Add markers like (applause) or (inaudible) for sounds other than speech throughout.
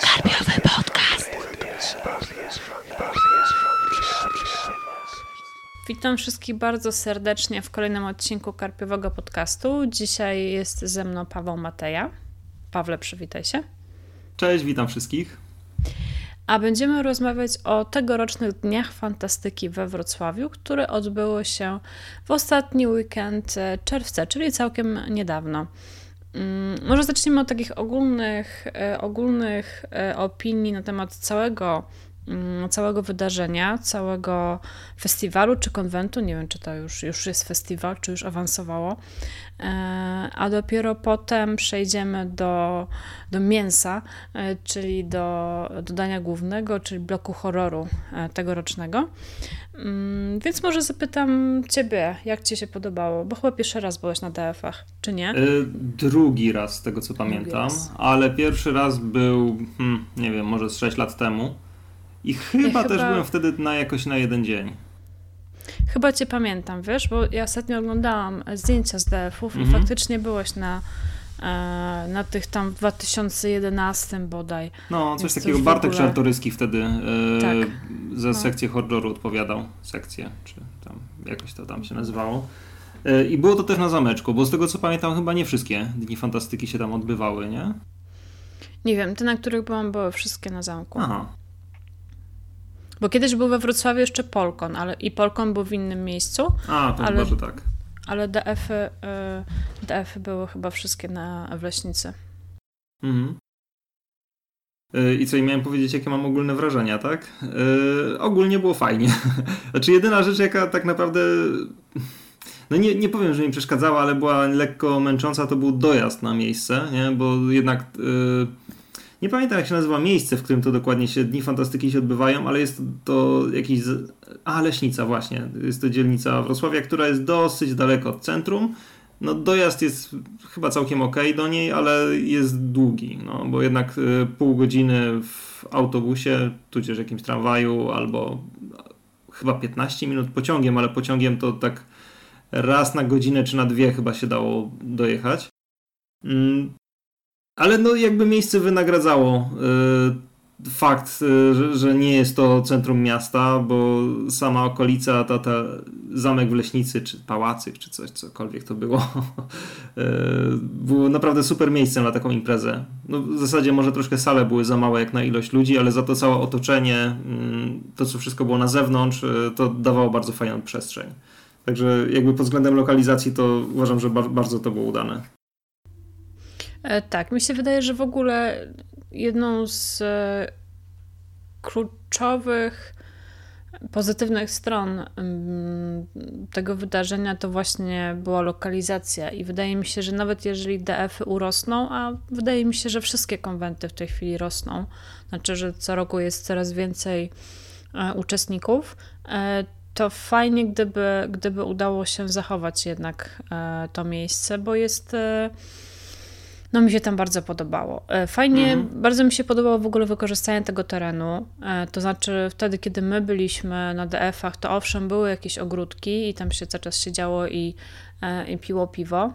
Karpiowy podcast. Witam wszystkich bardzo serdecznie w kolejnym odcinku Karpiowego podcastu. Dzisiaj jest ze mną Paweł Mateja. Pawle, przywitaj się. Cześć, witam wszystkich. A będziemy rozmawiać o tegorocznych Dniach Fantastyki we Wrocławiu, które odbyły się w ostatni weekend czerwca, czyli całkiem niedawno. Mm, może zaczniemy od takich ogólnych, e, ogólnych e, opinii na temat całego, mm, całego wydarzenia, całego festiwalu czy konwentu. Nie wiem, czy to już, już jest festiwal, czy już awansowało. E, a dopiero potem przejdziemy do, do mięsa, czyli do dodania głównego, czyli bloku horroru tegorocznego. Mm, więc może zapytam Ciebie, jak Ci się podobało, bo chyba pierwszy raz byłeś na DF-ach, czy nie? E, drugi raz, z tego co pamiętam, ale pierwszy raz był, hmm, nie wiem, może z 6 lat temu i chyba ja też chyba... byłem wtedy na jakoś na jeden dzień. Chyba Cię pamiętam, wiesz, bo ja ostatnio oglądałam zdjęcia z DF-ów mhm. i faktycznie byłeś na e, na tych tam w 2011 bodaj. No, coś takiego. Bartek Czartoryski wtedy e, tak za no. sekcję horroru odpowiadał, sekcję, czy tam jakoś to tam się nazywało. E, I było to też na zameczku, bo z tego co pamiętam, chyba nie wszystkie Dni Fantastyki się tam odbywały, nie? Nie wiem, te, na których byłam, były wszystkie na zamku. Aha. Bo kiedyś był we Wrocławiu jeszcze Polkon, ale i Polkon był w innym miejscu. A, to ale, chyba, że tak. Ale DF-y, y, DF-y były chyba wszystkie na Wleśnicy. Mhm. E, I co, i miałem powiedzieć, jakie mam ogólne wrażenia, tak? Yy, ogólnie było fajnie. (laughs) znaczy, jedyna rzecz, jaka tak naprawdę. No nie, nie powiem, że mi przeszkadzała, ale była lekko męcząca, to był dojazd na miejsce, nie? Bo jednak. Yy, nie pamiętam, jak się nazywa miejsce, w którym to dokładnie się Dni Fantastyki się odbywają, ale jest to jakiś. A, Leśnica, właśnie. Jest to dzielnica Wrocławia, która jest dosyć daleko od centrum no dojazd jest chyba całkiem ok do niej, ale jest długi, no, bo jednak y, pół godziny w autobusie, tudzież jakimś tramwaju, albo chyba 15 minut pociągiem, ale pociągiem to tak raz na godzinę czy na dwie chyba się dało dojechać. Mm, ale no jakby miejsce wynagradzało y, fakt, y, że, nie jest to centrum miasta, bo sama okolica, ta, ta zamek w Leśnicy, czy pałacyk, czy coś, cokolwiek to było, (laughs) y, było naprawdę super miejscem na taką imprezę. No, w zasadzie może troszkę sale były za małe jak na ilość ludzi, ale za to całe otoczenie, mm, to co wszystko było na zewnątrz, y, to dawało bardzo fajną przestrzeń. Także jakby pod względem lokalizacji to uważam, że bardzo to było udane. E, tak, mi się wydaje, że w ogóle jedną z e, kluczowych pozytywnych stron mm, tego wydarzenia to właśnie była lokalizacja. I wydaje mi się, że nawet jeżeli DF-y urosną, a wydaje mi się, że wszystkie konwenty w tej chwili rosną, znaczy, że co roku jest coraz więcej e, uczestników, to fajnie, gdyby, gdyby udało się zachować jednak to miejsce, bo jest no mi się tam bardzo podobało. E, fajnie, mhm. bardzo mi się podobało w ogóle wykorzystanie tego terenu. E, to znaczy wtedy, kiedy my byliśmy na DF-ach, to owszem, były jakieś ogródki i tam się cały czas siedziało i, e, i piło piwo.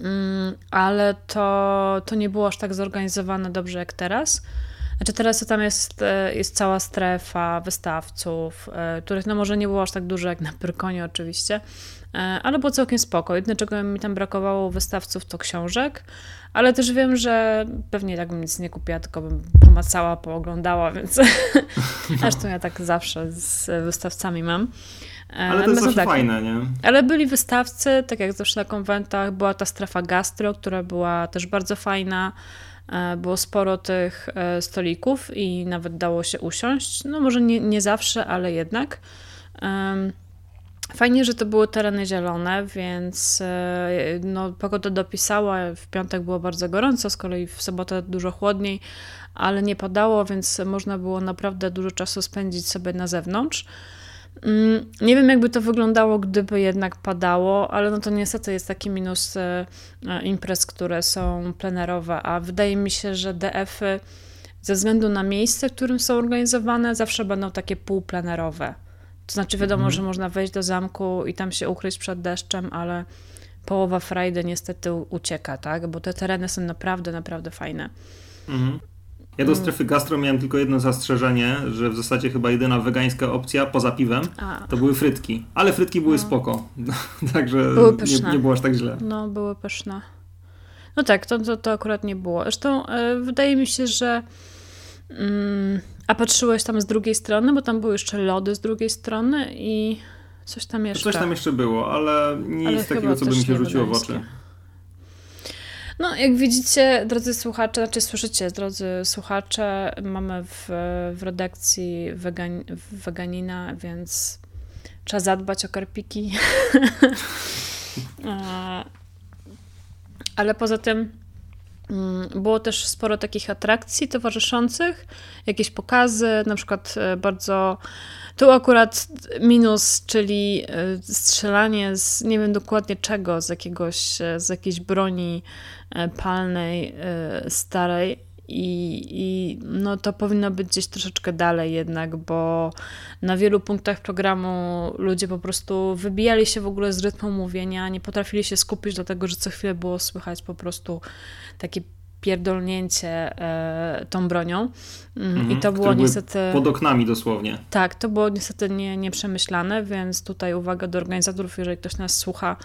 Mm, ale to, to nie było aż tak zorganizowane dobrze jak teraz. Znaczy teraz to tam jest, jest cała strefa wystawców, których no może nie było aż tak dużo jak na Pyrkonie oczywiście, ale było całkiem spoko. Jedyne, czego mi tam brakowało wystawców, to książek, ale też wiem, że pewnie tak bym nic nie kupiła, tylko bym pomacała, pooglądała, więc (laughs) zresztą ja tak zawsze z wystawcami mam. E, ale to jest tak, fajne, nie? Ale byli wystawcy, tak jak zawsze na konwentach, była ta strefa gastro, która była też bardzo fajna. E, było sporo tych stolików i nawet dało się usiąść. No może nie, nie zawsze, ale jednak. Fajnie, że to były tereny zielone, więc e, no, pogoda dopisała. W piątek było bardzo gorąco, z kolei w sobotę dużo chłodniej, ale nie padało, więc można było naprawdę dużo czasu spędzić sobie na zewnątrz. Mm, nie wiem, jakby to wyglądało, gdyby jednak padało, ale no to niestety jest taki minus e, e, imprez, które są plenerowe, a wydaje mi się, że DF-y ze względu na miejsce, w którym są organizowane, zawsze będą takie półplenerowe. To znaczy, wiadomo, mhm. że można wejść do zamku i tam się ukryć przed deszczem, ale połowa frajdy niestety ucieka, tak? Bo te tereny są naprawdę, naprawdę fajne. Mhm. Ja do strefy gastro miałem tylko jedno zastrzeżenie, że w zasadzie chyba jedyna wegańska opcja poza piwem A. to były frytki. Ale frytki były no. spoko. (laughs) Także nie, nie było aż tak źle. No, były pyszne. No tak, to, to, to akurat nie było. Zresztą e, wydaje mi się, że. Mm, a patrzyłeś tam z drugiej strony, bo tam były jeszcze lody z drugiej strony i coś tam jeszcze. Coś tam jeszcze było, ale nic ale takiego, co by mi się rzuciło w oczy. No, jak widzicie, drodzy słuchacze, znaczy słyszycie, drodzy słuchacze, mamy w, w redakcji wegan, weganina, więc trzeba zadbać o karpiki. (laughs) Ale poza tym było też sporo takich atrakcji towarzyszących, jakieś pokazy, na przykład e, bardzo. Tu akurat minus, czyli e, strzelanie z nie wiem dokładnie czego, z jakiegoś, e, z jakiejś broni palnej, starej. I, I no to powinno być gdzieś troszeczkę dalej jednak, bo na wielu punktach programu ludzie po prostu wybijali się w ogóle z rytmu mówienia, nie potrafili się skupić do tego, że co chwilę było słychać po prostu takie pierdolnięcie e, tą bronią. Mhm, I to było niestety. Pod oknami dosłownie. Tak, to było niestety nie, nieprzemyślane, więc tutaj uwaga do organizatorów, jeżeli ktoś nas słucha,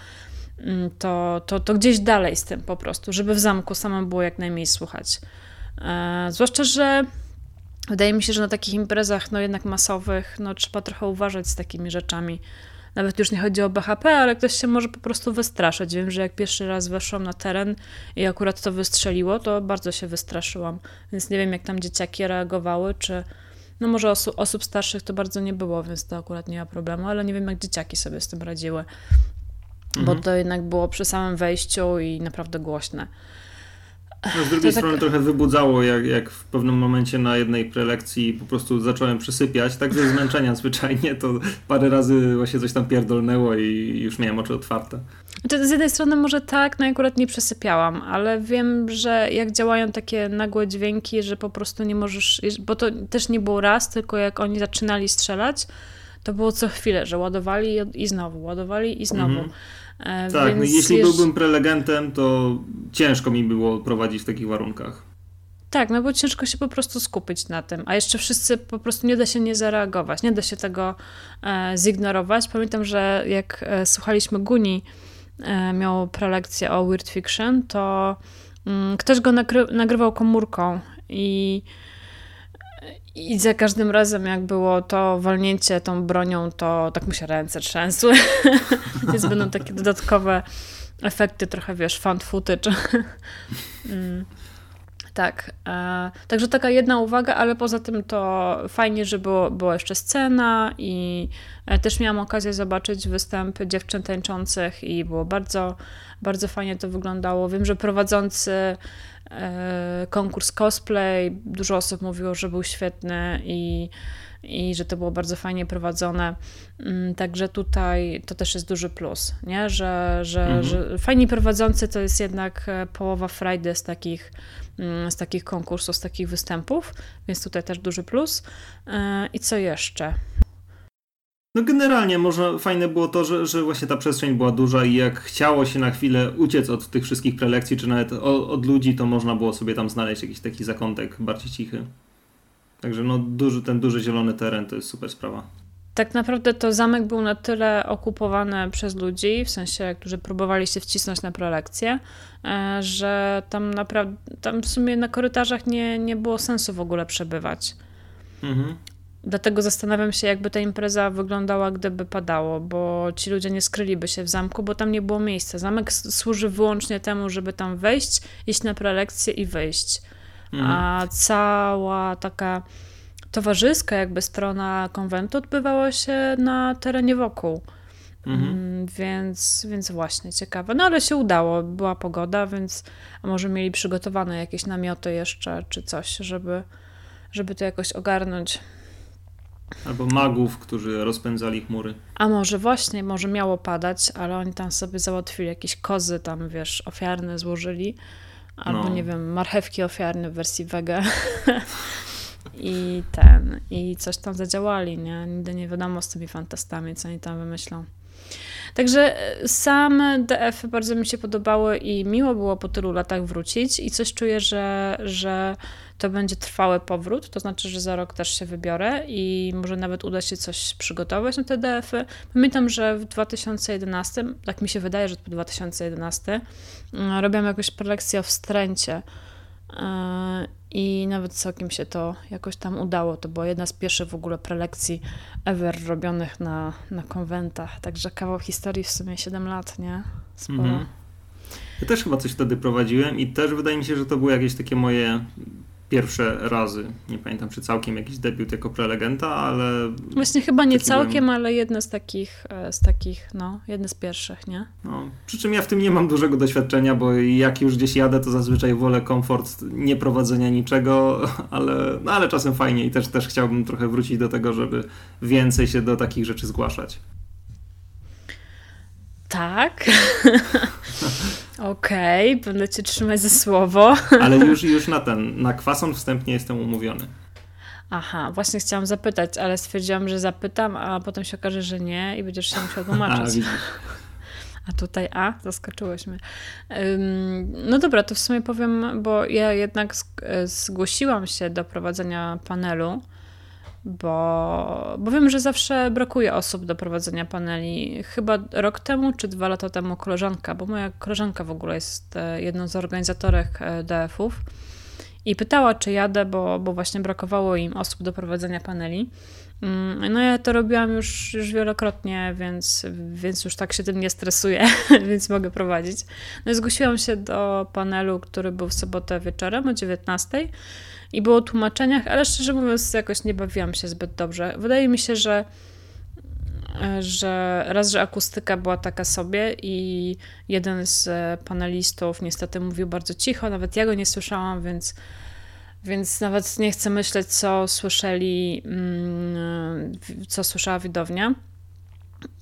mm, to, to, to gdzieś dalej z tym po prostu, żeby w zamku samym było jak najmniej słuchać. E, zwłaszcza, że wydaje mi się, że na takich imprezach, no jednak masowych, no trzeba trochę uważać z takimi rzeczami. Nawet już nie chodzi o BHP, ale ktoś się może po prostu wystraszyć. Wiem, że jak pierwszy raz weszłam na teren i akurat to wystrzeliło, to bardzo się wystraszyłam. Więc nie wiem, jak tam dzieciaki reagowały, czy. No może osu osób starszych to bardzo nie było, więc to akurat nie ma problemu, ale nie wiem, jak dzieciaki sobie z tym radziły. Mhm. Bo to jednak było przy samym wejściu i naprawdę głośne. No, z drugiej to strony tak... trochę wybudzało, jak, jak w pewnym momencie na jednej prelekcji po prostu zacząłem przysypiać, tak ze zmęczenia zwyczajnie, to parę razy właśnie coś tam pierdolnęło i już miałem oczy otwarte. Znaczy, z jednej strony może tak, no akurat nie przesypiałam, ale wiem, że jak działają takie nagłe dźwięki, że po prostu nie możesz, bo to też nie było raz, tylko jak oni zaczynali strzelać, to było co chwilę, że ładowali i znowu, ładowali i znowu. Mhm. E, tak, no Więc jeśli byłbym prelegentem, to ciężko mi było prowadzić w takich warunkach. Tak, no bo ciężko się po prostu skupić na tym, a jeszcze wszyscy po prostu nie da się nie zareagować, nie da się tego e, zignorować. Pamiętam, że jak e, słuchaliśmy Guni, e, miał prelekcję o Weird Fiction, to mm, ktoś go nagry nagrywał komórką i i za każdym razem, jak było to walnięcie tą bronią, to tak mu się ręce trzęsły. (laughs) Więc będą takie dodatkowe efekty, trochę wiesz, fan footage. (laughs) mm. Tak. E, także taka jedna uwaga, ale poza tym to fajnie, że było, była jeszcze scena i e, też miałam okazję zobaczyć występ dziewczyn tańczących i było bardzo, bardzo fajnie to wyglądało. Wiem, że prowadzący konkurs cosplay. Dużo osób mówiło, że był świetny i, i że to było bardzo fajnie prowadzone. Mm, także tutaj to też jest duży plus, nie? Że, że, mhm. że fajni prowadzący to jest jednak e, połowa frajdy z takich, mm, z takich konkursów, z takich występów, więc tutaj też duży plus. E, I co jeszcze? No generalnie może fajne było to, że, że właśnie ta przestrzeń była duża i jak chciało się na chwilę uciec od tych wszystkich prelekcji, czy nawet od, od ludzi, to można było sobie tam znaleźć jakiś taki zakątek bardziej cichy. Także no duży, ten duży zielony teren to jest super sprawa. Tak naprawdę to zamek był na tyle okupowany przez ludzi, w sensie, którzy próbowali się wcisnąć na prelekcję, e, że tam naprawdę, tam w sumie na korytarzach nie, nie było sensu w ogóle przebywać. Mhm. Dlatego zastanawiam się, jakby ta impreza wyglądała, gdyby padało, bo ci ludzie nie skryliby się w zamku, bo tam nie było miejsca. Zamek służy wyłącznie temu, żeby tam wejść, iść na prelekcję i wyjść. Mhm. A cała taka towarzyska, jakby strona konwentu odbywała się na terenie wokół. Mhm. Mm, więc, więc właśnie ciekawe. No ale się udało, była pogoda, więc może mieli przygotowane jakieś namioty jeszcze, czy coś, żeby, żeby to jakoś ogarnąć. Albo magów, którzy rozpędzali chmury. A może właśnie, może miało padać, ale oni tam sobie załatwili jakieś kozy tam, wiesz, ofiarne złożyli. Albo no. nie wiem, marchewki ofiarne w wersji wege. (laughs) I ten, i coś tam zadziałali, nie? Nigdy nie wiadomo z tymi fantastami, co oni tam wymyślą. Także e, same DF bardzo mi się podobały i miło było po tylu latach wrócić i coś czuję, że, że to będzie trwały powrót, to znaczy, że za rok też się wybiorę i może nawet uda się coś przygotować na te DF-y. Pamiętam, że w 2011, tak mi się wydaje, że to 2011, mm, robiłam jakąś prelekcję o wstręcie i nawet całkiem się to jakoś tam udało. To była jedna z pierwszych w ogóle prelekcji ever robionych na, na konwentach. Także kawał historii w sumie 7 lat, nie? Sporo. Mhm. Ja też chyba coś wtedy prowadziłem i też wydaje mi się, że to były jakieś takie moje pierwsze razy. Nie pamiętam, czy całkiem jakiś debiut jako prelegenta, ale. Właśnie chyba nie całkiem, byłem... ale jedne z takich, e, z takich, no, jedne z pierwszych, nie? No, przy czym ja w tym nie mam dużego doświadczenia, bo jak już gdzieś jadę, to zazwyczaj wolę komfort nie prowadzenia niczego, (laughs) ale, no, ale czasem fajnie i też, też chciałbym trochę wrócić do tego, żeby więcej się do takich rzeczy zgłaszać. Tak. (laughs) Okej, okay, będę cię trzymać za słowo. (laughs) Ale już, (laughs) już na ten, na kwason wstępnie jestem umówiony. Aha, właśnie chciałam zapytać, ale stwierdziłam, że zapytam, a potem się okaże, że nie i będziesz się musiał (laughs) tłumaczyć. A, tutaj, a, zaskoczyłeś mnie. No dobra, to w sumie powiem, bo ja jednak zgłosiłam się do prowadzenia panelu bo, bo wiem, że zawsze brakuje osób do prowadzenia paneli. Chyba rok temu czy dwa lata temu koleżanka, bo moja koleżanka w ogóle jest e, jedną z organizatorek e, DF-ów i pytała, czy jadę, bo, bo właśnie brakowało im osób do prowadzenia paneli. Mm, no ja to robiłam już, już wielokrotnie, więc, więc już tak się tym nie stresuję, (laughs) więc mogę prowadzić. No i zgłosiłam się do panelu, który był w sobotę wieczorem o 19 i było o tłumaczeniach, ale szczerze mówiąc, jakoś nie bawiłam się zbyt dobrze. Wydaje mi się, że, że raz, że akustyka była taka sobie i jeden z panelistów niestety mówił bardzo cicho, nawet ja go nie słyszałam, więc. Więc nawet nie chcę myśleć, co słyszeli, mm, co słyszała widownia.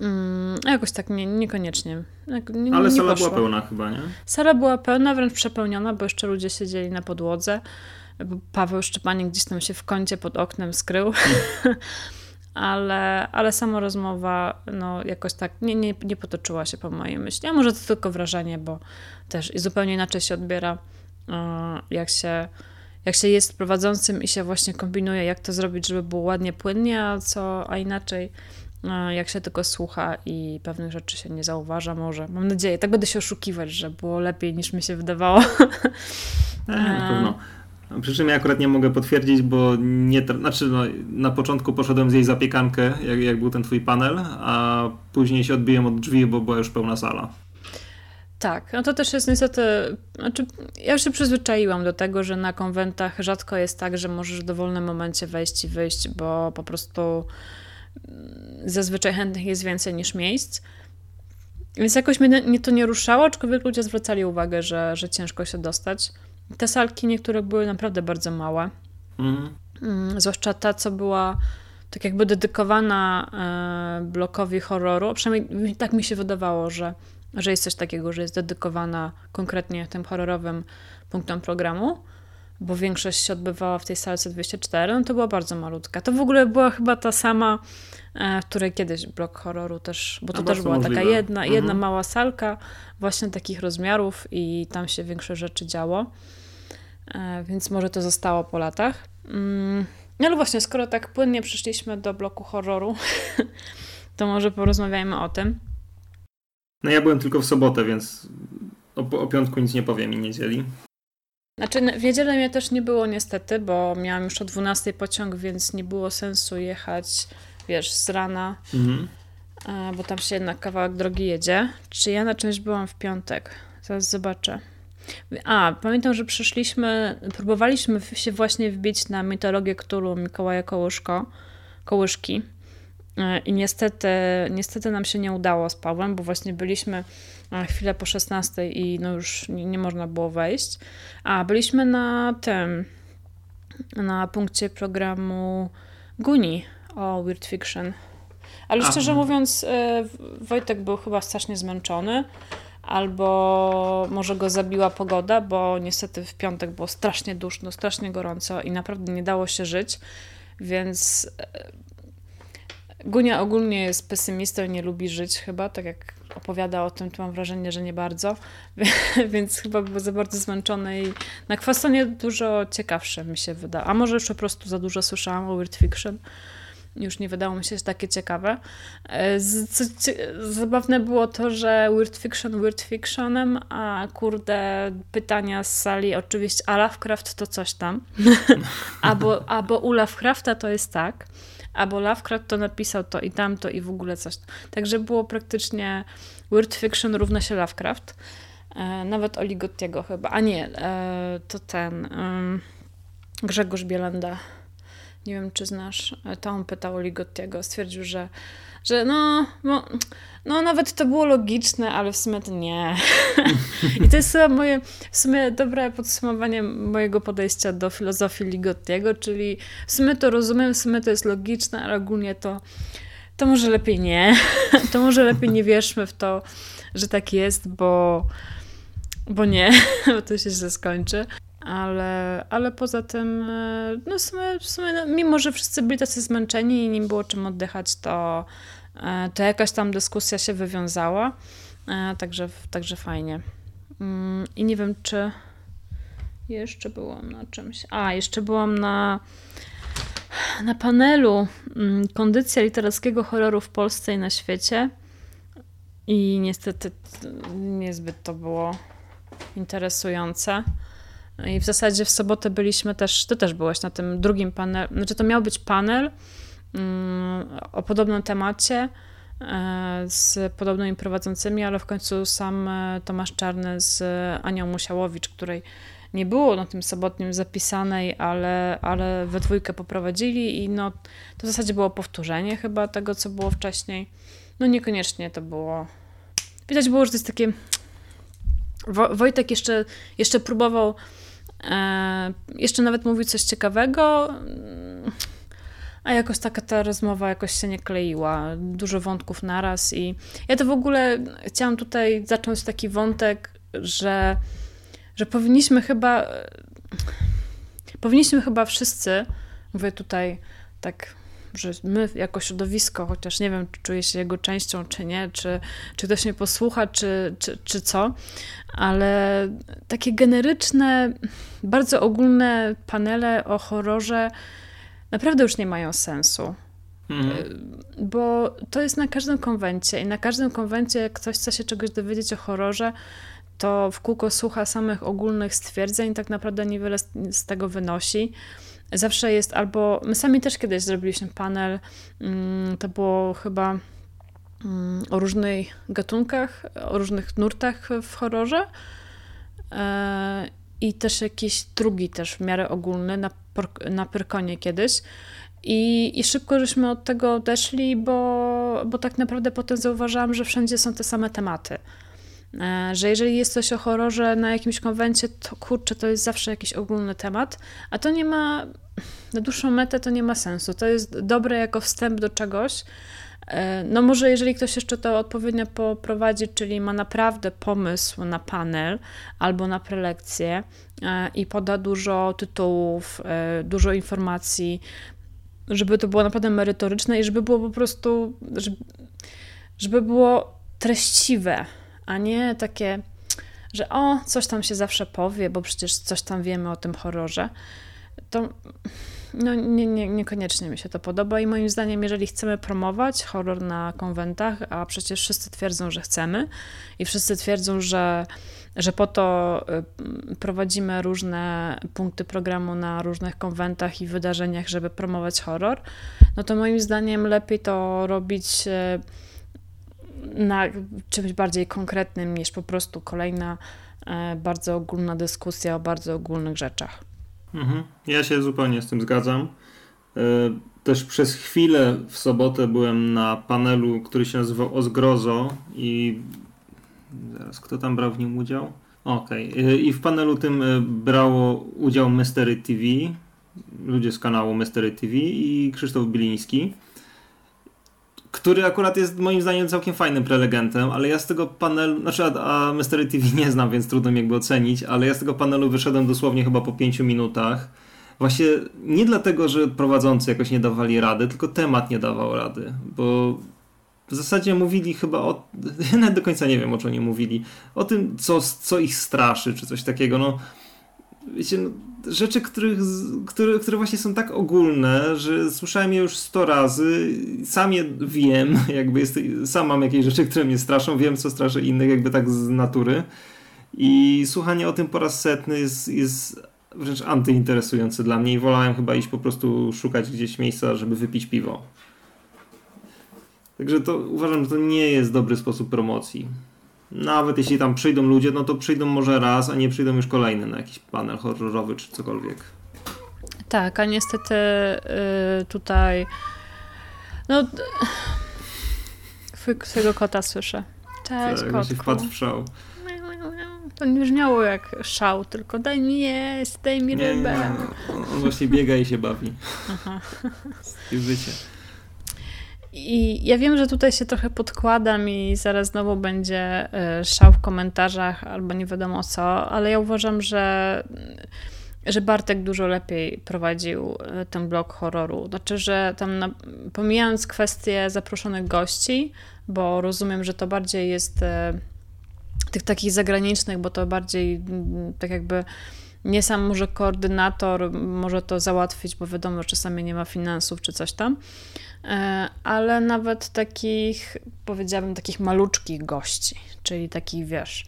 Mm, jakoś tak nie, niekoniecznie. Nie, Ale sala była pełna chyba, nie? Sala była pełna, wręcz przepełniona, bo jeszcze ludzie siedzieli na podłodze. Paweł Szczepanik gdzieś tam się w kącie pod oknem skrył. (laughs) ale, ale sama rozmowa no, jakoś tak nie, nie, nie potoczyła się po mojej myśli. A może to tylko wrażenie, bo też i zupełnie inaczej się odbiera, e, jak się, jak się jest prowadzącym i się właśnie kombinuje, jak to zrobić, żeby było ładnie, płynnie, a co, a inaczej jak się tylko słucha i pewnych rzeczy się nie zauważa może. Mam nadzieję, tak będę się oszukiwać, że było lepiej niż mi się wydawało. (laughs) E, na pewno. Przy czym ja akurat nie mogę potwierdzić, bo nie, znaczy no, na początku poszedłem zjeść zapiekankę, jak, jak był ten twój panel, a później się odbiłem od drzwi, bo była już pełna sala. Tak, no to też jest niestety, znaczy ja już się przyzwyczaiłam do tego, że na konwentach rzadko jest tak, że możesz w dowolnym momencie wejść i wyjść, bo po prostu zazwyczaj chętnych jest więcej niż miejsc. Więc jakoś mnie, to nie ruszało, aczkolwiek ludzie zwracali uwagę, że, że ciężko się dostać. Te salki niektóre były naprawdę bardzo małe. Mhm. Mm. Zwłaszcza ta, co była tak jakby dedykowana e, blokowi horroru. Przynajmniej tak mi się wydawało, że, że jest coś takiego, że jest dedykowana konkretnie tym horrorowym punktom programu, bo większość się odbywała w tej salce 204, no to była bardzo malutka. To w ogóle była chyba ta sama, e, w której kiedyś blok horroru też, bo to też była możliwe. taka jedna, mhm. jedna mała salka właśnie takich rozmiarów i tam się większe rzeczy działo. E, więc może to zostało po latach. Mm, no ale właśnie, skoro tak płynnie przyszliśmy do bloku horroru, (laughs) to może porozmawiajmy o tym. No ja byłem tylko w sobotę, więc o, o piątku nic nie powiem i niedzieli. Znaczy w niedzielę mnie też nie było niestety, bo miałam już o 12 pociąg, więc nie było sensu jechać, wiesz, z rana, mhm. E, bo tam się jednak kawałek drogi jedzie. Czy ja na czymś byłam w piątek? Zaraz zobaczę. A, pamiętam, że przyszliśmy, próbowaliśmy się właśnie wbić na mitologię Cthulhu Mikołaja Kołyszko, Kołyszki. E, I niestety, niestety nam się nie udało z Pawłem, bo właśnie byliśmy chwilę po 16 i no już nie, nie można było wejść. A byliśmy na tym, na punkcie programu Guni o Weird Fiction. Ale Aha. szczerze mówiąc, e, Wojtek był chyba strasznie zmęczony albo może go zabiła pogoda, bo niestety w piątek było strasznie duszno, strasznie gorąco i naprawdę nie dało się żyć, więc e, Gunia ogólnie jest pesymistą i nie lubi żyć chyba, tak jak opowiada o tym, to mam wrażenie, że nie bardzo, (laughs) więc chyba był za bardzo zmęczony i na kwasonie dużo ciekawsze mi się wyda. A może już po prostu za dużo słyszałam o Weird Fiction już nie wydało mi się takie ciekawe. E, co, zabawne było to, że Weird Fiction Weird Fictionem, a kurde pytania z sali oczywiście, a Lovecraft to coś tam. (laughs) albo, albo u Lovecrafta to jest tak, albo Lovecraft to napisał to i tamto i w ogóle coś. Także było praktycznie Weird Fiction równa się Lovecraft. E, nawet Oligottiego chyba. A nie, e, to ten Grzegorz Bielenda nie wiem czy znasz, to on pytał Ligottiego, stwierdził, że, że no, no, no nawet to było logiczne, ale w sumie to nie. (laughs) I to jest chyba moje, w sumie dobre podsumowanie mojego podejścia do filozofii Ligottiego, czyli w sumie to rozumiem, w sumie to jest logiczne, ale ogólnie to to może lepiej nie. (laughs) To może lepiej nie wierzmy w to, że tak jest, bo, bo nie, (laughs) bo to się źle skończy ale, ale poza tym, e, no w sumie, w sumie no, mimo że wszyscy byli tacy zmęczeni i nie było czym oddychać, to, to jakaś tam dyskusja się wywiązała, e, także, także fajnie. Mm, I nie wiem, czy jeszcze byłam na czymś. A, jeszcze byłam na, na panelu mm, Kondycja literackiego horroru w Polsce i na świecie. I niestety niezbyt to było interesujące. I w zasadzie w sobotę byliśmy też, ty też byłaś na tym drugim panelu, znaczy to miał być panel o podobnym temacie e, z podobnymi prowadzącymi, ale w końcu sam e, Tomasz Czarny z Anią Musiałowicz, której nie było na tym sobotnim zapisanej, ale, ale we dwójkę poprowadzili i no, to w zasadzie było powtórzenie chyba tego, co było wcześniej. No niekoniecznie to było... Widać było, że to jest takie... Wojtek jeszcze, jeszcze próbował E, jeszcze nawet mówił coś ciekawego, a jakoś taka ta rozmowa jakoś się nie kleiła. Dużo wątków naraz i ja to w ogóle chciałam tutaj zacząć taki wątek, że, że powinniśmy chyba powinniśmy chyba wszyscy, mówię tutaj tak że my jako środowisko, chociaż nie wiem, czy czuję się jego częścią, czy nie, czy, czy ktoś mnie posłucha, czy, czy, czy co, ale takie generyczne, bardzo ogólne panele o horrorze naprawdę już nie mają sensu. Mhm. Bo to jest na każdym konwencie i na każdym konwencie, jak ktoś chce się czegoś dowiedzieć o horrorze, to w kółko słucha samych ogólnych stwierdzeń, tak naprawdę niewiele z tego wynosi zawsze jest albo. My sami też kiedyś zrobiliśmy panel, mm, to było chyba mm, o różnych gatunkach, o różnych nurtach w horrorze. E, I też jakiś drugi, też w miarę ogólny, na, na Pyrkonie kiedyś. I, I szybko żeśmy od tego odeszli, bo, bo tak naprawdę potem zauważyłam, że wszędzie są te same tematy. E, że jeżeli jest coś o horrorze na jakimś konwencie, to kurczę, to jest zawsze jakiś ogólny temat, a to nie ma, na dłuższą metę to nie ma sensu. To jest dobre jako wstęp do czegoś. E, no może jeżeli ktoś jeszcze to odpowiednio poprowadzi, czyli ma naprawdę pomysł na panel albo na prelekcję e, i poda dużo tytułów, dużo informacji, żeby to było naprawdę merytoryczne i żeby było po prostu, żeby, żeby było treściwe, a nie takie, że o, coś tam się zawsze powie, bo przecież coś tam wiemy o tym horrorze. To no, nie, nie, niekoniecznie mi się to podoba i moim zdaniem, jeżeli chcemy promować horror na konwentach, a przecież wszyscy twierdzą, że chcemy i wszyscy twierdzą, że, że po to y, prowadzimy różne punkty programu na różnych konwentach i wydarzeniach, żeby promować horror, no to moim zdaniem lepiej to robić y, na czymś bardziej konkretnym niż po prostu kolejna e, bardzo ogólna dyskusja o bardzo ogólnych rzeczach. Mhm. Ja się zupełnie z tym zgadzam. E, też przez chwilę w sobotę byłem na panelu, który się nazywał O zgrozo i zaraz, kto tam brał w nim udział? Okej. Okay. E, I w panelu tym brało udział Mystery TV, ludzie z kanału Mystery TV i Krzysztof Biliński który akurat jest moim zdaniem całkiem fajnym prelegentem, ale ja z tego panelu, znaczy a, a Mystery TV (laughs) nie znam, więc trudno mi jakby ocenić, ale ja z tego panelu wyszedłem dosłownie chyba po pięciu minutach, Właśnie nie dlatego, że prowadzący jakoś nie dawali rady, tylko temat nie dawał rady, bo w zasadzie mówili chyba o. (laughs) Nawet do końca nie wiem, o czym nie mówili. O tym, co, co ich straszy, czy coś takiego. No, wiecie, no, rzeczy, których, które, które właśnie są tak ogólne, że słyszałem je już sto razy, sam je wiem, (laughs) jakby jest, sam mam jakieś rzeczy, które mnie straszą, wiem, co straszy innych, jakby tak z natury. I słuchanie o tym po raz setny jest, jest wręcz antyinteresujące dla mnie i wolałem chyba iść po prostu szukać gdzieś miejsca, żeby wypić piwo. Także to uważam, że to nie jest dobry sposób promocji. Nawet jeśli tam przyjdą ludzie, no to przyjdą może raz, a nie przyjdą już kolejny na jakiś panel horrorowy czy cokolwiek. Tak, a niestety yy, tutaj no swojego kota słyszę. Cześć, tak, kotku. wpadł w szał. To nie brzmiało jak szał, tylko daj mi jeść, daj mi rybę. On, on właśnie biega i się bawi. Aha. I życie. I ja wiem, że tutaj się trochę podkładam i zaraz znowu będzie e, szał w komentarzach albo nie wiadomo co, ale ja uważam, że, że Bartek dużo lepiej prowadził e, ten blok horroru. Znaczy, że tam na, pomijając kwestię zaproszonych gości, bo rozumiem, że to bardziej jest e, tych takich zagranicznych, bo to bardziej tak jakby nie sam może koordynator może to załatwić, bo wiadomo, że czasami nie ma finansów czy coś tam, e, ale nawet takich, powiedziałabym, takich maluczkich gości, czyli takich, wiesz,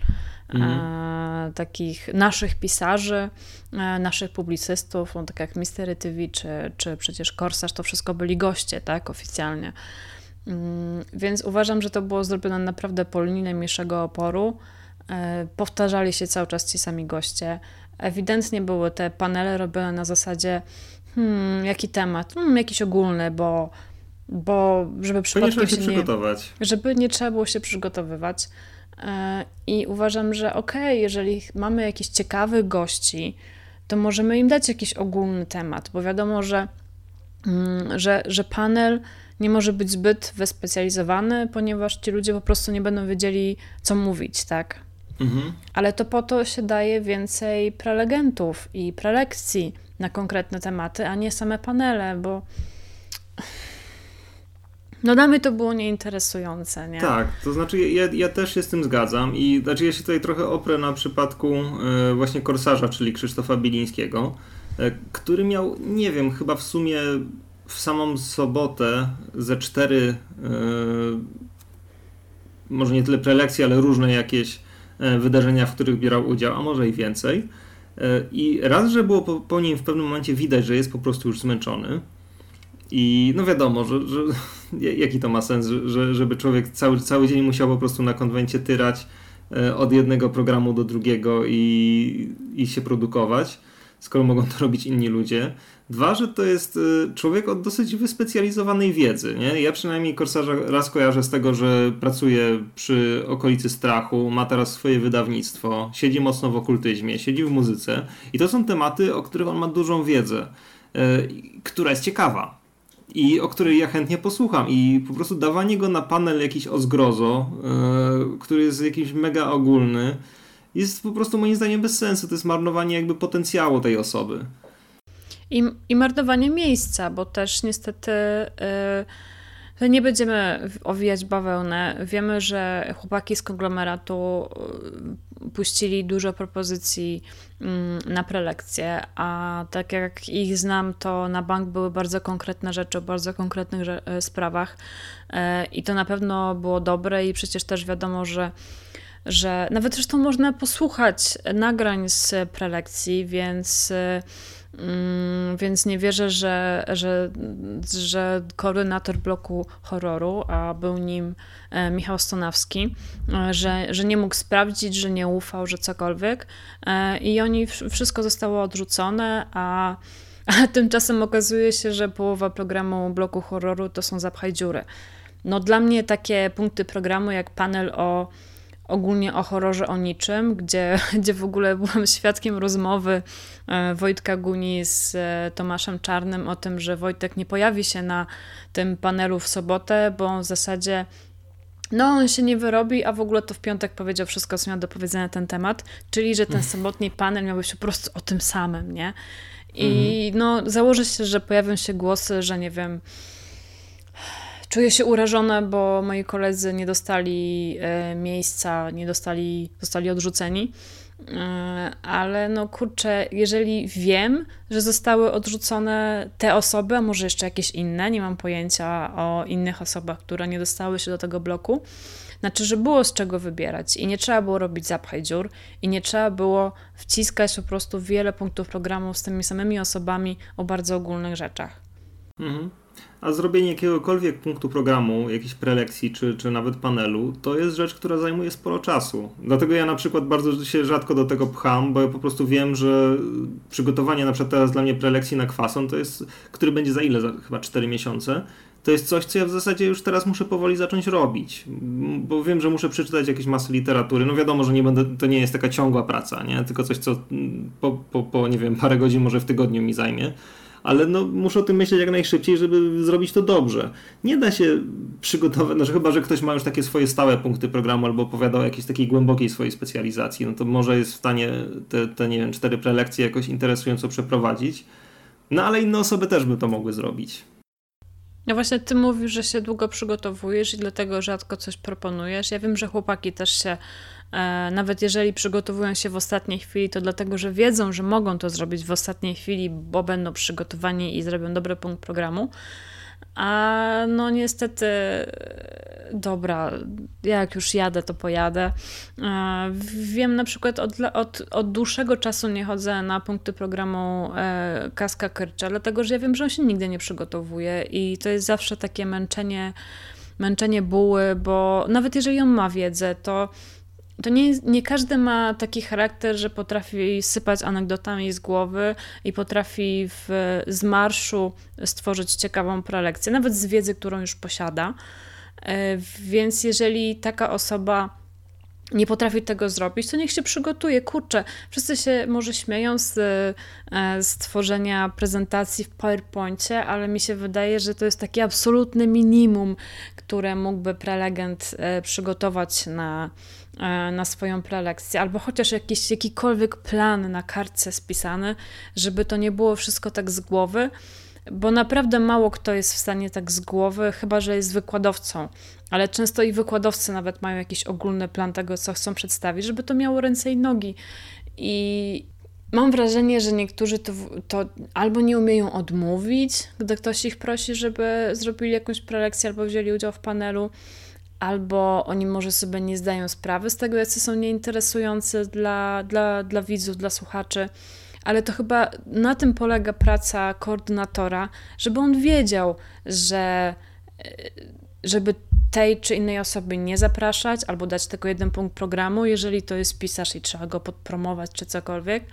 mhm. e, takich naszych pisarzy, e, naszych publicystów, no, tak jak Mystery TV czy, czy przecież Korsarz, to wszystko byli goście, tak, oficjalnie. Mm, więc uważam, że to było zrobione naprawdę po linii najmniejszego oporu. Powtarzali się cały czas ci sami goście ewidentnie były te panele robione na zasadzie hmm, jaki temat? Hmm, jakiś ogólny, bo, bo żeby przypadkiem się, się przygotować. Nie, żeby nie trzeba było się przygotowywać. E, I uważam, że okej, okay, jeżeli mamy jakichś ciekawych gości, to możemy im dać jakiś ogólny temat, bo wiadomo, że, mm, że, że panel nie może być zbyt wyspecjalizowany, ponieważ ci ludzie po prostu nie będą wiedzieli, co mówić, tak? Mhm. Ale to po to się daje więcej prelegentów i prelekcji na konkretne tematy, a nie same panele, bo no dla mnie to było nieinteresujące, nie? Tak, to znaczy ja, ja też się z tym zgadzam i znaczy ja się tutaj trochę oprę na przypadku e, właśnie Korsarza, czyli Krzysztofa Bilińskiego, e, który miał, nie wiem, chyba w sumie w samą sobotę ze cztery e, może nie tyle prelekcje, ale różne jakieś wydarzenia, w których brał udział, a może i więcej. E, I raz, że było po, po, nim w pewnym momencie widać, że jest po prostu już zmęczony. I no wiadomo, że, że (laughs) jaki to ma sens, że, żeby człowiek cały, cały dzień musiał po prostu na konwencie tyrać e, od jednego programu do drugiego i, i się produkować, skoro mogą to robić inni ludzie. Dwa, że to jest y, człowiek o dosyć wyspecjalizowanej wiedzy. Nie? Ja przynajmniej Korsarza raz kojarzę z tego, że pracuje przy okolicy strachu, ma teraz swoje wydawnictwo, siedzi mocno w okultyzmie, siedzi w muzyce i to są tematy, o których on ma dużą wiedzę, y, która jest ciekawa i o której ja chętnie posłucham. I po prostu dawanie go na panel jakiś o zgrozo, y, który jest jakiś mega ogólny, jest po prostu moim zdaniem bez sensu. To jest marnowanie jakby potencjału tej osoby. I, i marnowanie miejsca, bo też niestety yy, nie będziemy owijać bawełnę. Wiemy, że chłopaki z konglomeratu y, puścili dużo propozycji yy, na prelekcje, a tak jak ich znam, to na bank były bardzo konkretne rzeczy o bardzo konkretnych y, sprawach yy, i to na pewno było dobre i przecież też wiadomo, że że nawet zresztą można posłuchać nagrań z prelekcji, więc Mm, więc nie wierzę, że, że, że koordynator bloku horroru, a był nim e, Michał Stonawski, e, że, że nie mógł sprawdzić, że nie ufał, że cokolwiek. E, I oni wszystko zostało odrzucone, a, a tymczasem okazuje się, że połowa programu bloku horroru to są zapchaj dziury. No dla mnie takie punkty programu jak panel o ogólnie o horrorze o niczym, gdzie, (laughs) gdzie w ogóle byłam świadkiem rozmowy e, Wojtka Guni z e, Tomaszem Czarnym o tym, że Wojtek nie pojawi się na tym panelu w sobotę, bo w zasadzie no, on się nie wyrobi, a w ogóle to w piątek powiedział wszystko, co miał do powiedzenia na ten temat, czyli że ten sobotni panel miał być po prostu o tym samym, nie? I mhm. no, założę się, że pojawią się głosy, że nie wiem, czuję się urażona, bo moi koledzy nie dostali e, miejsca, nie dostali, zostali odrzuceni. E, ale no kurczę, jeżeli wiem, że zostały odrzucone te osoby, a może jeszcze jakieś inne, nie mam pojęcia o innych osobach, które nie dostały się do tego bloku, znaczy, że było z czego wybierać i nie trzeba było robić zapchaj dziur i nie trzeba było wciskać po prostu wiele punktów programu z tymi samymi osobami o bardzo ogólnych rzeczach. Mhm. A zrobienie jakiegokolwiek punktu programu, jakiejś prelekcji czy, czy nawet panelu, to jest rzecz, która zajmuje sporo czasu. Dlatego ja na przykład bardzo się rzadko do tego pcham, bo ja po prostu wiem, że przygotowanie na przykład teraz dla mnie prelekcji na kwason to jest, który będzie za ile? Za chyba 4 miesiące. To jest coś, co ja w zasadzie już teraz muszę powoli zacząć robić, bo wiem, że muszę przeczytać jakieś masy literatury. No wiadomo, że nie będę, to nie jest taka ciągła praca, nie? tylko coś, co po, po, po nie wiem, parę godzin może w tygodniu mi zajmie ale no, muszę o tym myśleć jak najszybciej, żeby zrobić to dobrze. Nie da się przygotować, znaczy chyba, że ktoś ma już takie swoje stałe punkty programu albo opowiada o jakiejś takiej głębokiej swojej specjalizacji, no to może jest w stanie te, te nie wiem, cztery prelekcje jakoś interesująco przeprowadzić. No ale inne osoby też by to mogły zrobić. No właśnie ty mówisz, że się długo przygotowujesz i dlatego rzadko coś proponujesz. Ja wiem, że chłopaki też się nawet jeżeli przygotowują się w ostatniej chwili, to dlatego, że wiedzą, że mogą to zrobić w ostatniej chwili, bo będą przygotowani i zrobią dobry punkt programu. A no niestety, dobra, jak już jadę, to pojadę. E, wiem na przykład od, od, od dłuższego czasu nie chodzę na punkty programu e, Kaska Kyrcza, dlatego że ja wiem, że on się nigdy nie przygotowuje i to jest zawsze takie męczenie, męczenie buły, bo nawet jeżeli on ma wiedzę, to to nie, nie każdy ma taki charakter, że potrafi sypać anegdotami z głowy i potrafi w, z marszu stworzyć ciekawą prelekcję, nawet z wiedzy, którą już posiada. E, więc jeżeli taka osoba nie potrafi tego zrobić, to niech się przygotuje. Kurczę, wszyscy się może śmieją z, e, z tworzenia prezentacji w PowerPoincie, ale mi się wydaje, że to jest takie absolutne minimum, które mógłby prelegent e, przygotować na, E, na swoją prelekcję, albo chociaż jakiś, jakikolwiek plan na kartce spisany, żeby to nie było wszystko tak z głowy, bo naprawdę mało kto jest w stanie tak z głowy, chyba że jest wykładowcą, ale często i wykładowcy nawet mają jakiś ogólny plan tego, co chcą przedstawić, żeby to miało ręce i nogi. I mam wrażenie, że niektórzy to, to albo nie umieją odmówić, gdy ktoś ich prosi, żeby zrobili jakąś prelekcję albo wzięli udział w panelu albo oni może sobie nie zdają sprawy z tego, jacy są nieinteresujący dla, dla, dla widzów, dla słuchaczy. Ale to chyba na tym polega praca koordynatora, żeby on wiedział, że e, żeby tej czy innej osoby nie zapraszać, albo dać tylko jeden punkt programu, jeżeli to jest pisarz i trzeba go podpromować, czy cokolwiek.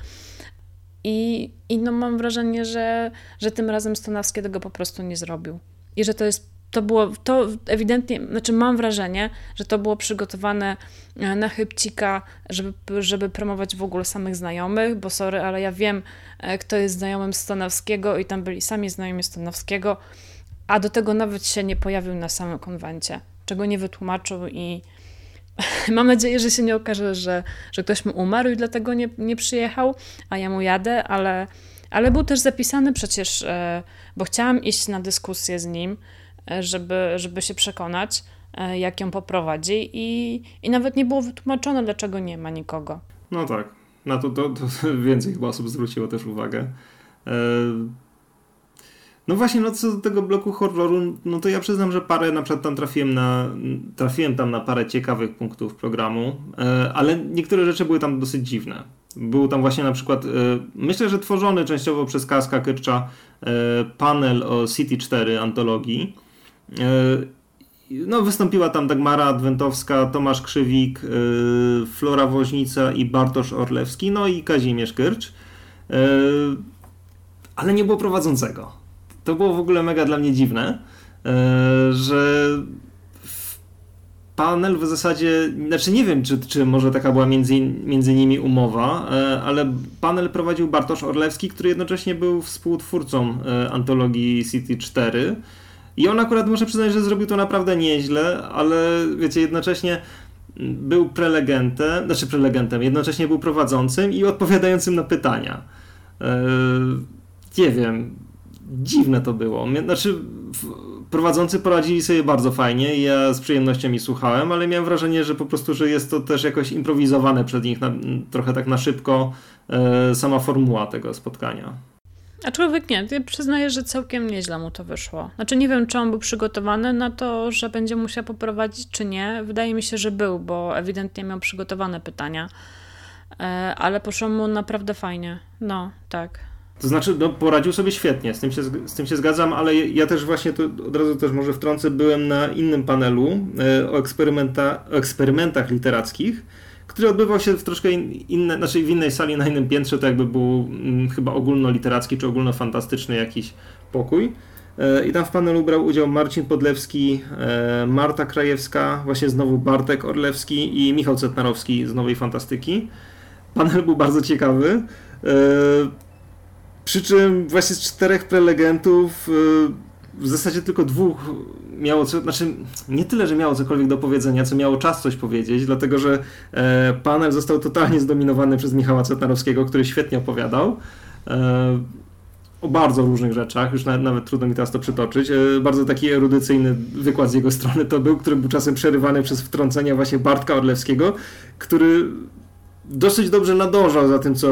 I, i no mam wrażenie, że, że tym razem Stanowski tego po prostu nie zrobił. I że to jest to było, to ewidentnie, znaczy mam wrażenie, że to było przygotowane e, na chybcika, żeby, żeby promować w ogóle samych znajomych, bo sorry, ale ja wiem, e, kto jest znajomym Stanowskiego i tam byli sami znajomi Stanowskiego, a do tego nawet się nie pojawił na samym konwencie, czego nie wytłumaczył i (laughs) mam nadzieję, że się nie okaże, że, że ktoś mu umarł i dlatego nie, nie przyjechał, a ja mu jadę, ale, ale był też zapisany przecież, e, bo chciałam iść na dyskusję z nim, żeby, żeby się przekonać, e, jak ją poprowadzi i, i nawet nie było wytłumaczone, dlaczego nie ma nikogo. No tak, na to, to, to (laughs) więcej chyba osób zwróciło też uwagę. E, no właśnie, no co do tego bloku horroru, no to ja przyznam, że parę, na przykład tam trafiłem na, trafiłem tam na parę ciekawych punktów programu, e, ale niektóre rzeczy były tam dosyć dziwne. Był tam właśnie na przykład, myślę, że tworzony częściowo przez Kaska Kyrcza panel o City 4 antologii, no, wystąpiła tam Dagmara Adwentowska, Tomasz Krzywik, e, Flora Woźnica i Bartosz Orlewski, no i Kazimierz Kyrcz. E, ale nie było prowadzącego. To było w ogóle mega dla mnie dziwne, że panel w zasadzie, znaczy nie wiem, czy, czy może taka była między, między nimi umowa, ale panel prowadził Bartosz Orlewski, który jednocześnie był współtwórcą antologii City 4 I on akurat muszę przyznać, że zrobił to naprawdę nieźle, ale wiecie, jednocześnie był prelegentem, znaczy prelegentem, jednocześnie był prowadzącym i odpowiadającym na pytania. nie wiem, dziwne to było. Znaczy, prowadzący poradzili sobie bardzo fajnie, ja z przyjemnością mi słuchałem, ale miałem wrażenie, że po prostu, że jest to też jakoś improwizowane przed nich na, trochę tak na szybko e, sama formuła tego spotkania. Aczkolwiek nie, ja przyznaję, że całkiem nieźle mu to wyszło. Znaczy nie wiem, czy on był przygotowany na to, że będzie musiał poprowadzić, czy nie. Wydaje mi się, że był, bo ewidentnie miał przygotowane pytania. E, ale poszło mu naprawdę fajnie. No, tak. To znaczy, no, poradził sobie świetnie, z tym, się, z tym się zgadzam, ale ja też właśnie tu od razu też może wtrącę, byłem na innym panelu e, o, eksperymenta, o eksperymentach literackich, który odbywał się w troszkę inne, znaczy w innej sali, na innym piętrze, to jakby był hmm, chyba ogólnoliteracki czy ogólnofantastyczny jakiś pokój. E, I tam w panelu brał udział Marcin Podlewski, e, Marta Krajewska, właśnie znowu Bartek Orlewski i Michał Cetnarowski z Nowej Fantastyki. Panel był bardzo ciekawy. Przy czym właśnie z czterech prelegentów w zasadzie tylko dwóch miało co, znaczy nie tyle, że miało cokolwiek do powiedzenia, co miało czas coś powiedzieć, dlatego że e, panel został totalnie zdominowany przez Michała Cetnarowskiego, który świetnie opowiadał e, o bardzo różnych rzeczach, już nawet, nawet trudno mi teraz to przytoczyć. E, bardzo taki erudycyjny wykład z jego strony to był, który był czasem przerywany przez wtrącenia właśnie Bartka Orlewskiego, który dosyć dobrze nadążał za tym, co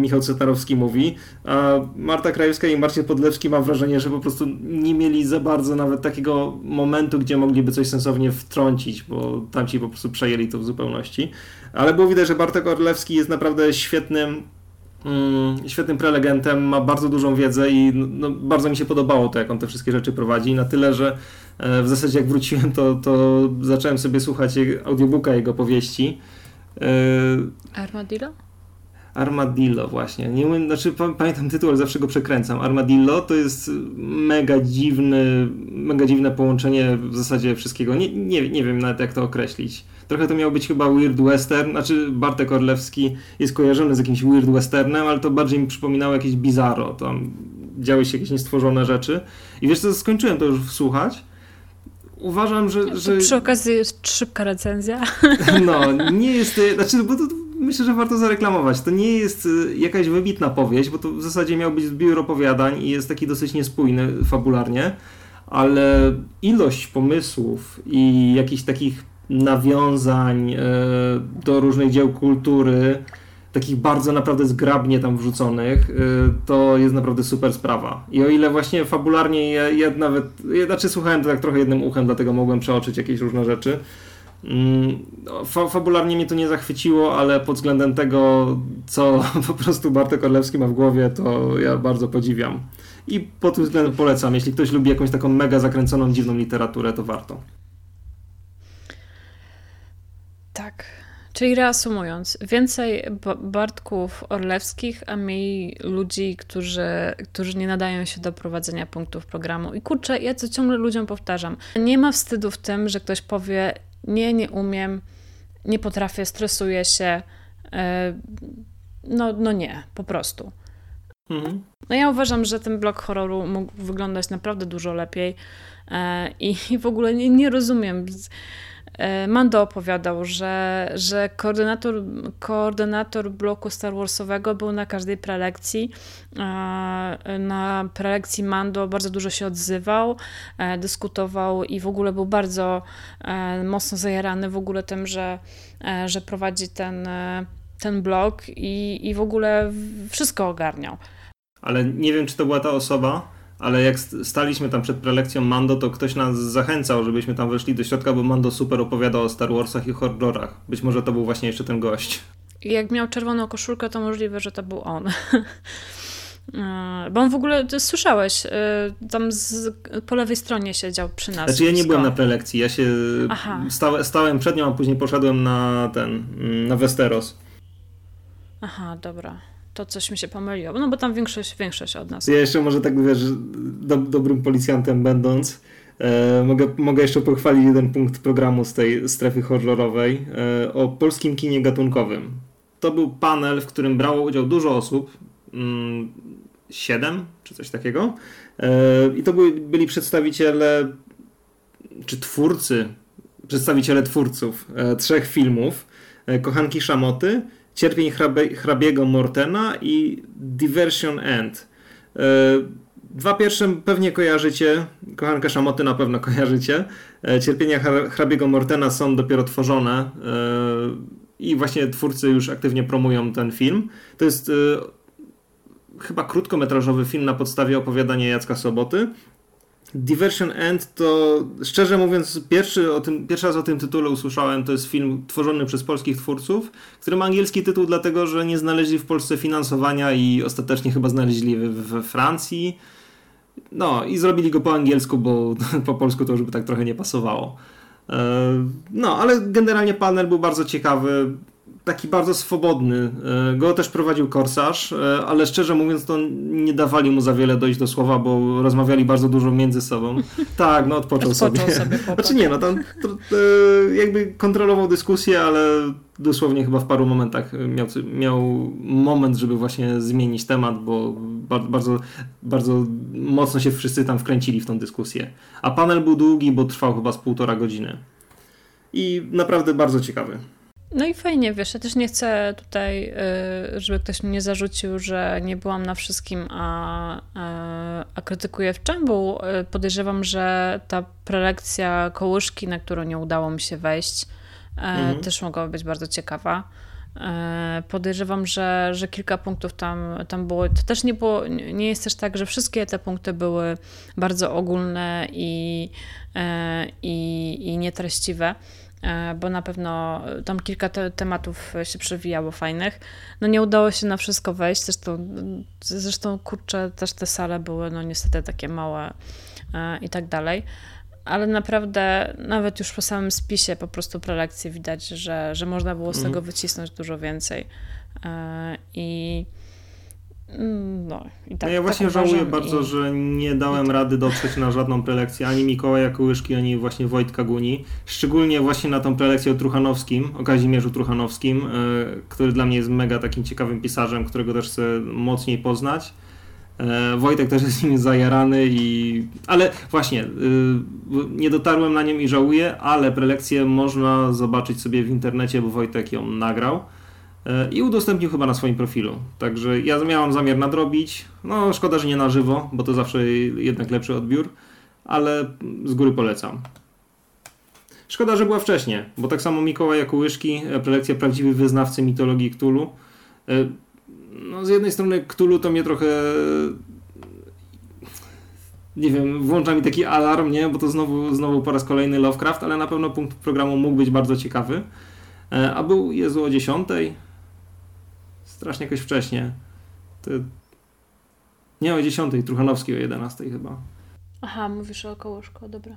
Michał Cetarowski mówi, a Marta Krajewska i Marcin Podlewski mam wrażenie, że po prostu nie mieli za bardzo nawet takiego momentu, gdzie mogliby coś sensownie wtrącić, bo tamci po prostu przejęli to w zupełności. Ale było widać, że Bartek Orlewski jest naprawdę świetnym mm, świetnym prelegentem, ma bardzo dużą wiedzę i no, bardzo mi się podobało to, jak on te wszystkie rzeczy prowadzi. Na tyle, że e, w zasadzie jak wróciłem, to, to zacząłem sobie słuchać audiobooka jego powieści. Yy, Armadillo? Armadillo właśnie. Nie umiem, znaczy pamiętam tytuł, ale zawsze go przekręcam. Armadillo to jest mega dziwny, mega dziwne połączenie w zasadzie wszystkiego. Nie, nie, nie wiem nawet jak to określić. Trochę to miał być chyba Weird Western, znaczy Bartek Orlewski jest kojarzony z jakimś Weird Westernem, ale to bardziej mi przypominało jakieś Bizarro. Tam działy się jakieś niestworzone rzeczy. I wiesz co, skończyłem to już słuchać uważam, że, że... Przy okazji jest szybka recenzja. (laughs) No, nie jest... Znaczy, bo to, myślę, że warto zareklamować. To nie jest y, jakaś wybitna powieść, bo to w zasadzie miał być zbiór opowiadań i jest taki dosyć niespójny fabularnie, ale ilość pomysłów i jakichś takich nawiązań y, do różnych dzieł kultury takich bardzo naprawdę zgrabnie tam wrzuconych, y, to jest naprawdę super sprawa. I o ile właśnie fabularnie ja, ja nawet, ja, znaczy słuchałem to tak trochę jednym uchem, dlatego mogłem przeoczyć jakieś różne rzeczy. Mm, no, fa fabularnie mnie to nie zachwyciło, ale pod względem tego, co (laughs) po prostu Bartek Orlewski ma w głowie, to ja bardzo podziwiam. I pod tym względem polecam. Jeśli ktoś lubi jakąś taką mega zakręconą, dziwną literaturę, to warto. Tak. Czyli reasumując, więcej Bartków Orlewskich, a mniej ludzi, którzy, którzy nie nadają się do prowadzenia punktów programu. I kurczę, ja to ciągle ludziom powtarzam. Nie ma wstydu w tym, że ktoś powie: Nie, nie umiem, nie potrafię, stresuję się. E, no, no nie, po prostu. Mhm. No ja uważam, że ten blok horroru mógł wyglądać naprawdę dużo lepiej e, i w ogóle nie, nie rozumiem Mando opowiadał, że, że koordynator, koordynator bloku Star Warsowego był na każdej prelekcji. E, na prelekcji Mando bardzo dużo się odzywał, e, dyskutował i w ogóle był bardzo mocno zajarany w ogóle tym, że, że prowadzi ten, ten blog i, i w ogóle wszystko ogarniał. Ale nie wiem, czy to była ta osoba, ale jak staliśmy tam przed prelekcją Mando, to ktoś nas zachęcał, żebyśmy tam weszli do środka, bo Mando super opowiadał o Star Warsach i horrorach. Być może to był właśnie jeszcze ten gość. Jak miał czerwoną koszulkę, to możliwe, że to był on. (laughs) E, bo on w ogóle, słyszałeś, e, tam z, po lewej stronie siedział przy nas. Znaczy ja nie byłem na prelekcji, ja się sta, stałem przed nią, a później poszedłem na ten, na Westeros. Aha, dobra to coś mi się pomyliło. No bo tam większość, większość od nas. Ja jeszcze może tak wiesz, do, dobrym policjantem będąc, e, mogę, mogę jeszcze pochwalić jeden punkt programu z tej strefy horrorowej e, o polskim kinie gatunkowym. To był panel, w którym brało udział dużo osób. Mm, 7 czy coś takiego. I to byli, byli przedstawiciele, czy twórcy, przedstawiciele twórców trzech filmów. Kochanki Szamoty, Cierpień hrabiego Mortena i Diversion End. Dwa pierwsze pewnie kojarzycie, Kochanka Szamoty na pewno kojarzycie. E, Cierpienia hrabiego Mortena są dopiero tworzone e, i właśnie twórcy już aktywnie promują ten film. To jest e, chyba krótkometrażowy film na podstawie opowiadania Jacka Soboty. Diversion End to, szczerze mówiąc, pierwszy, o tym, pierwszy raz o tym tytule usłyszałem. To jest film tworzony przez polskich twórców, który ma angielski tytuł, dlatego że nie znaleźli w Polsce finansowania i ostatecznie chyba znaleźli we Francji. No i zrobili go po angielsku, bo (laughs) po polsku to już by tak trochę nie pasowało. E, no, ale generalnie panel był bardzo ciekawy, taki bardzo swobodny. E, go też prowadził korsarz, e, ale szczerze mówiąc, to nie dawali mu za wiele dojść do słowa, bo rozmawiali bardzo dużo między sobą. (laughs) Tak, no odpoczął, odpoczął sobie. sobie (laughs) znaczy nie, no tam jakby kontrolował dyskusję, ale dosłownie chyba w paru momentach miał, miał moment, żeby właśnie zmienić temat, bo bardzo, bardzo mocno się wszyscy tam wkręcili w tą dyskusję. A panel był długi, bo trwał chyba z półtora godziny. I naprawdę bardzo ciekawy. No i fajnie, wiesz, ja też nie chcę tutaj, y, żeby ktoś mnie zarzucił, że nie byłam na wszystkim, a, a krytykuję w czembu. Y, podejrzewam, że ta prelekcja kołyszki, na którą nie udało mi się wejść, y, mhm. też mogła być bardzo ciekawa. Podejrzewam, że, że kilka punktów tam, tam było. To też nie było, nie jest też tak, że wszystkie te punkty były bardzo ogólne i, i, i nietreściwe. E, bo na pewno tam kilka te tematów się przewijało fajnych. No nie udało się na wszystko wejść, zresztą, zresztą kurczę, też te sale były no niestety takie małe e, i tak dalej. Ale naprawdę, nawet już po samym spisie po prostu prelekcji widać, że, że można było z tego mhm. wycisnąć dużo więcej. E, I no, i tak, no ja właśnie tak żałuję bardzo, i... że nie dałem rady dotrzeć na żadną prelekcję ani Mikołaja Kołyszki, ani właśnie Wojtka Guni. Szczególnie właśnie na tą prelekcję o Truchanowskim, o Kazimierzu Truchanowskim, yy, który dla mnie jest mega takim ciekawym pisarzem, którego też chcę mocniej poznać. Yy, Wojtek też jest nim zajarany i... Ale właśnie, yy, nie dotarłem na nią i żałuję, ale prelekcję można zobaczyć sobie w internecie, bo Wojtek ją nagrał. E, i udostępnił chyba na swoim profilu. Także ja miałam zamiar nadrobić. No, szkoda, że nie na żywo, bo to zawsze jednak lepszy odbiór, ale z góry polecam. Szkoda, że była wcześniej, bo tak samo Mikołaj Jakułyszki, e, prelekcja Prawdziwy Wyznawcy Mitologii Ktulu. E, no, z jednej strony Ktulu to mnie trochę nie wiem, włącza mi taki alarm, nie? Bo to znowu, znowu po raz kolejny Lovecraft, ale na pewno punkt programu mógł być bardzo ciekawy. A był Jezu o 10, strasznie jakoś wcześnie. To... Nie o 10, Truchanowski o 11 chyba. Aha, mówisz o kołuszko, dobra.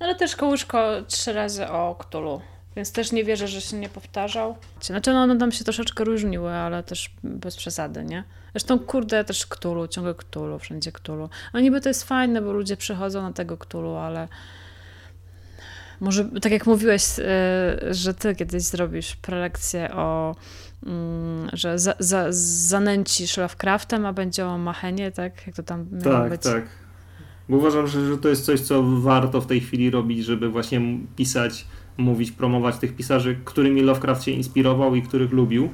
No ale też kołuszko trzy razy o Ktulu, więc też nie wierzę, że się nie powtarzał. Znaczy, no one tam się troszeczkę różniły, ale też bez przesady, nie? Zresztą, kurde, też Ktulu, ciągle Ktulu, wszędzie Ktulu. No niby to jest fajne, bo ludzie przychodzą na tego Ktulu, ale może, tak jak mówiłeś, y, że ty kiedyś zrobisz prelekcję o że za, za, zanęcisz Lovecraftem, a będzie o Machenie, tak? Jak to tam tak, być? Tak, Bo uważam, że, że to jest coś, co warto w tej chwili robić, żeby właśnie pisać, mówić, promować tych pisarzy, którymi Lovecraft się inspirował i których lubił.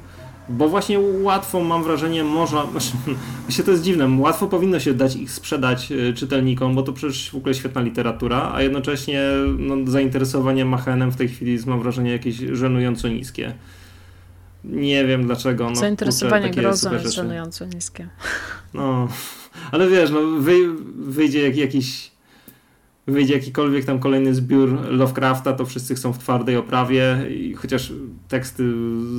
Bo właśnie łatwo, mam wrażenie, można, (laughs) właśnie to jest dziwne, łatwo powinno się dać ich sprzedać y, czytelnikom, bo to przecież w ogóle świetna literatura, a jednocześnie no, zainteresowanie Machenem w tej chwili jest, mam wrażenie, jakieś żenująco niskie. Nie wiem dlaczego. No, Zainteresowanie grozą jest żenująco niskie. No, (laughs) ale wiesz, no, wy, wyjdzie jak, jakiś wyjdzie jakikolwiek tam kolejny zbiór Lovecrafta, to wszyscy chcą w twardej oprawie, i chociaż teksty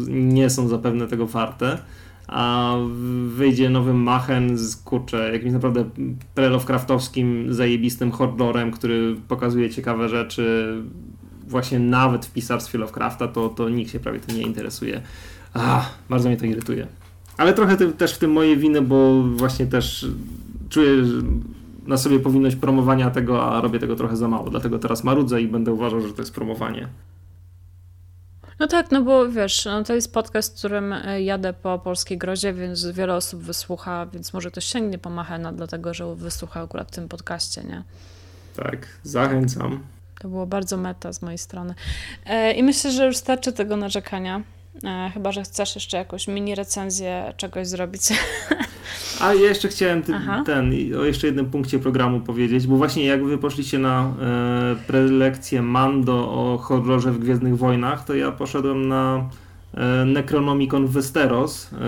nie są zapewne tego warte, a wyjdzie nowy Machen z, kurczę, jakimś naprawdę pre-Lovecraftowskim, zajebistym horrorem, który pokazuje ciekawe rzeczy, właśnie nawet w pisarstwie Lovecrafta, to, to nikt się prawie tym nie interesuje. Ach, bardzo mnie to irytuje. Ale trochę też w tym moje winy, bo właśnie też czuję na sobie powinność promowania tego, a robię tego trochę za mało. Dlatego teraz marudzę i będę uważał, że to jest promowanie. No tak, no bo wiesz, no to jest podcast, w którym e, jadę po polskiej grozie, więc wiele osób wysłucha, więc może ktoś sięgnie po Machena, dlatego że wysłucha akurat w tym podcaście, nie? Tak, zachęcam. To było bardzo meta z mojej strony. E, I myślę, że już starczy tego narzekania. E, chyba, że chcesz jeszcze jakąś mini recenzję czegoś zrobić. A ja jeszcze chciałem ty, ten, o jeszcze jednym punkcie programu powiedzieć, bo właśnie jak wy poszliście na e, prelekcję Mando o horrorze w Gwiezdnych Wojnach, to ja poszedłem na e, Necronomicon Westeros. E,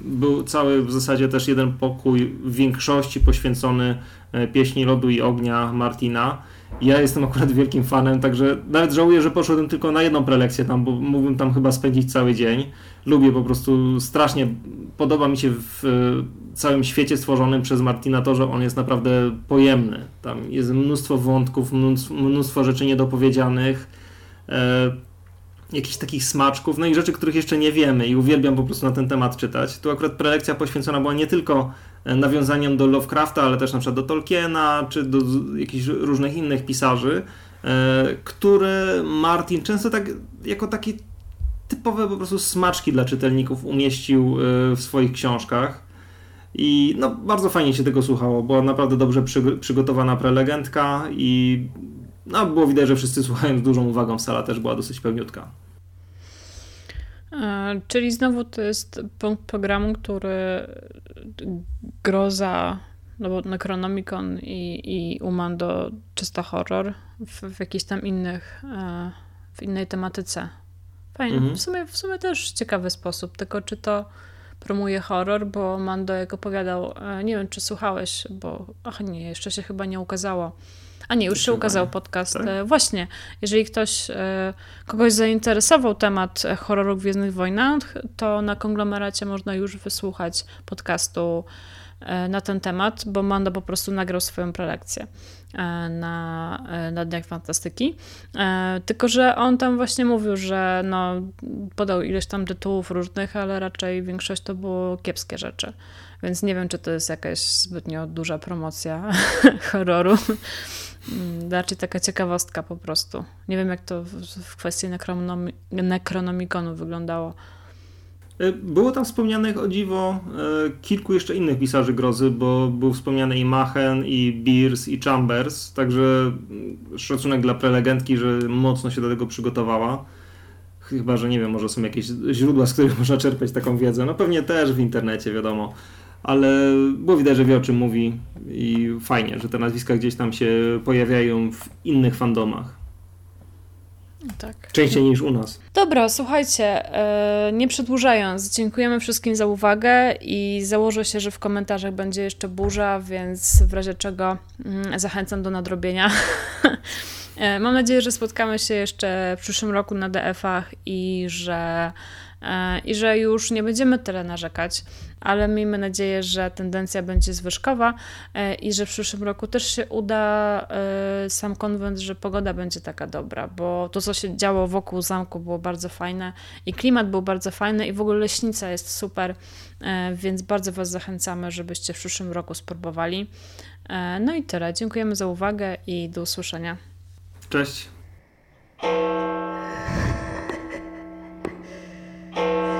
był cały w zasadzie też jeden pokój w większości poświęcony e, pieśni lodu i ognia Martina. Ja jestem akurat wielkim fanem, także nawet żałuję, że poszedłem tylko na jedną prelekcję tam, bo mógłbym tam chyba spędzić cały dzień. Lubię po prostu strasznie, podoba mi się w całym świecie stworzonym przez Martina to, że on jest naprawdę pojemny. Tam jest mnóstwo wątków, mnóstwo rzeczy niedopowiedzianych, e, jakichś takich smaczków, no i rzeczy, których jeszcze nie wiemy i uwielbiam po prostu na ten temat czytać. Tu akurat prelekcja poświęcona była nie tylko nawiązaniom do Lovecrafta, ale też na przykład do Tolkiena, czy do jakichś różnych innych pisarzy, e, które Martin często tak jako taki typowe po prostu smaczki dla czytelników umieścił e, w swoich książkach. I no, bardzo fajnie się tego słuchało. Była naprawdę dobrze przy, przygotowana prelegentka i no, było widać, że wszyscy słuchają z dużą uwagą. Sala też była dosyć pełniutka. E, czyli znowu to jest punkt programu, który groza, no bo Necronomicon i, i Umando czysta horror w, w jakiejś tam innych, e, w innej tematyce. Fajnie. Mhm. W, sumie, w sumie też ciekawy sposób, tylko czy to promuje horror, bo Mando jak opowiadał, e, nie wiem czy słuchałeś, bo ach nie, jeszcze się chyba nie ukazało. A nie, już się ukazał podcast. Tak? E, właśnie, jeżeli ktoś, e, kogoś zainteresował temat horroru w Gwiezdnych Wojnach, to na konglomeracie można już wysłuchać podcastu na ten temat, bo Mando po prostu nagrał swoją prelekcję. E, na, e, na Dniach Fantastyki. E, tylko, że on tam właśnie mówił, że no, podał ileś tam tytułów różnych, ale raczej większość to było kiepskie rzeczy. Więc nie wiem, czy to jest jakaś zbytnio duża promocja (laughs) horroru. Mm, raczej taka ciekawostka po prostu. Nie wiem, jak to w, kwestii Necronomiconu wyglądało. E, było tam wspomnianych o dziwo e, kilku jeszcze innych pisarzy grozy, bo był wspomniany i Machen, i Beers, i Chambers, także mm, szacunek dla prelegentki, że mocno się do tego przygotowała. Chyba, że nie wiem, może są jakieś źródła, z których (laughs) można czerpać taką wiedzę. No pewnie też w internecie, wiadomo. Ale było widać, że wie o czym mówi i fajnie, że te nazwiska gdzieś tam się pojawiają w innych fandomach. Tak. Częściej niż u nas. Dobra, słuchajcie, e, nie przedłużając, dziękujemy wszystkim za uwagę i założę się, że w komentarzach będzie jeszcze burza, więc w razie czego mm, zachęcam do nadrobienia. (laughs) E, mam nadzieję, że spotkamy się jeszcze w przyszłym roku na DF-ach i że i że już nie będziemy tyle narzekać, ale miejmy nadzieję, że tendencja będzie zwyżkowa e, i że w przyszłym roku też się uda e, sam konwent, że pogoda będzie taka dobra, bo to, co się działo wokół zamku było bardzo fajne i klimat był bardzo fajny i w ogóle leśnica jest super, więc bardzo Was zachęcamy, żebyście w przyszłym roku spróbowali. No i tyle. Dziękujemy za uwagę i do usłyszenia. Cześć. Thank you.